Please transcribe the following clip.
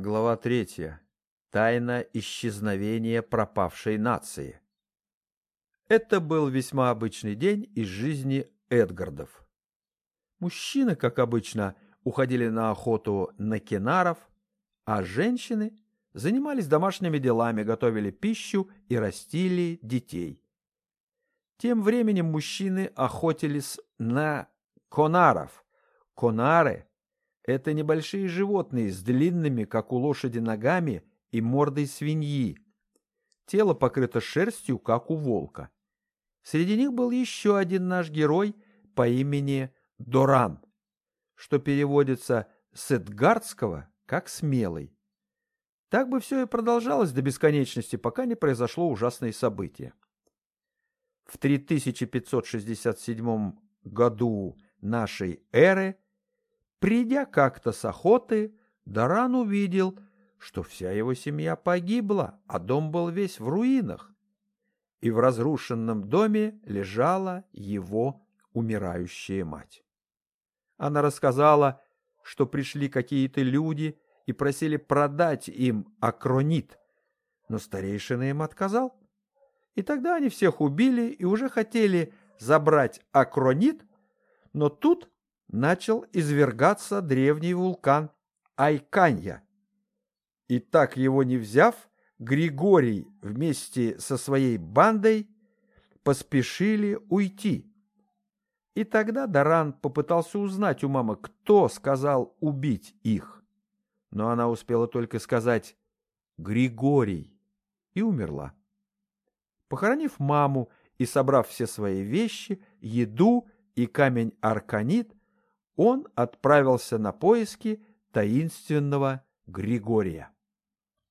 Глава третья. Тайна исчезновения пропавшей нации. Это был весьма обычный день из жизни Эдгардов. Мужчины, как обычно, уходили на охоту на кенаров, а женщины занимались домашними делами, готовили пищу и растили детей. Тем временем мужчины охотились на конаров. Конары это небольшие животные с длинными, как у лошади, ногами и мордой свиньи. Тело покрыто шерстью, как у волка. Среди них был еще один наш герой по имени Доран, что переводится с эдгардского как «смелый». Так бы все и продолжалось до бесконечности, пока не произошло ужасное событие. В 3567 году нашей эры Придя как-то с охоты, Даран увидел, что вся его семья погибла, а дом был весь в руинах. И в разрушенном доме лежала его умирающая мать. Она рассказала, что пришли какие-то люди и просили продать им акронит, но старейшина им отказал. И тогда они всех убили и уже хотели забрать акронит, но тут начал извергаться древний вулкан Айканья. И так его не взяв, Григорий вместе со своей бандой поспешили уйти. И тогда Даран попытался узнать у мамы, кто сказал убить их. Но она успела только сказать «Григорий» и умерла. Похоронив маму и собрав все свои вещи, еду и камень Арканит, он отправился на поиски таинственного Григория.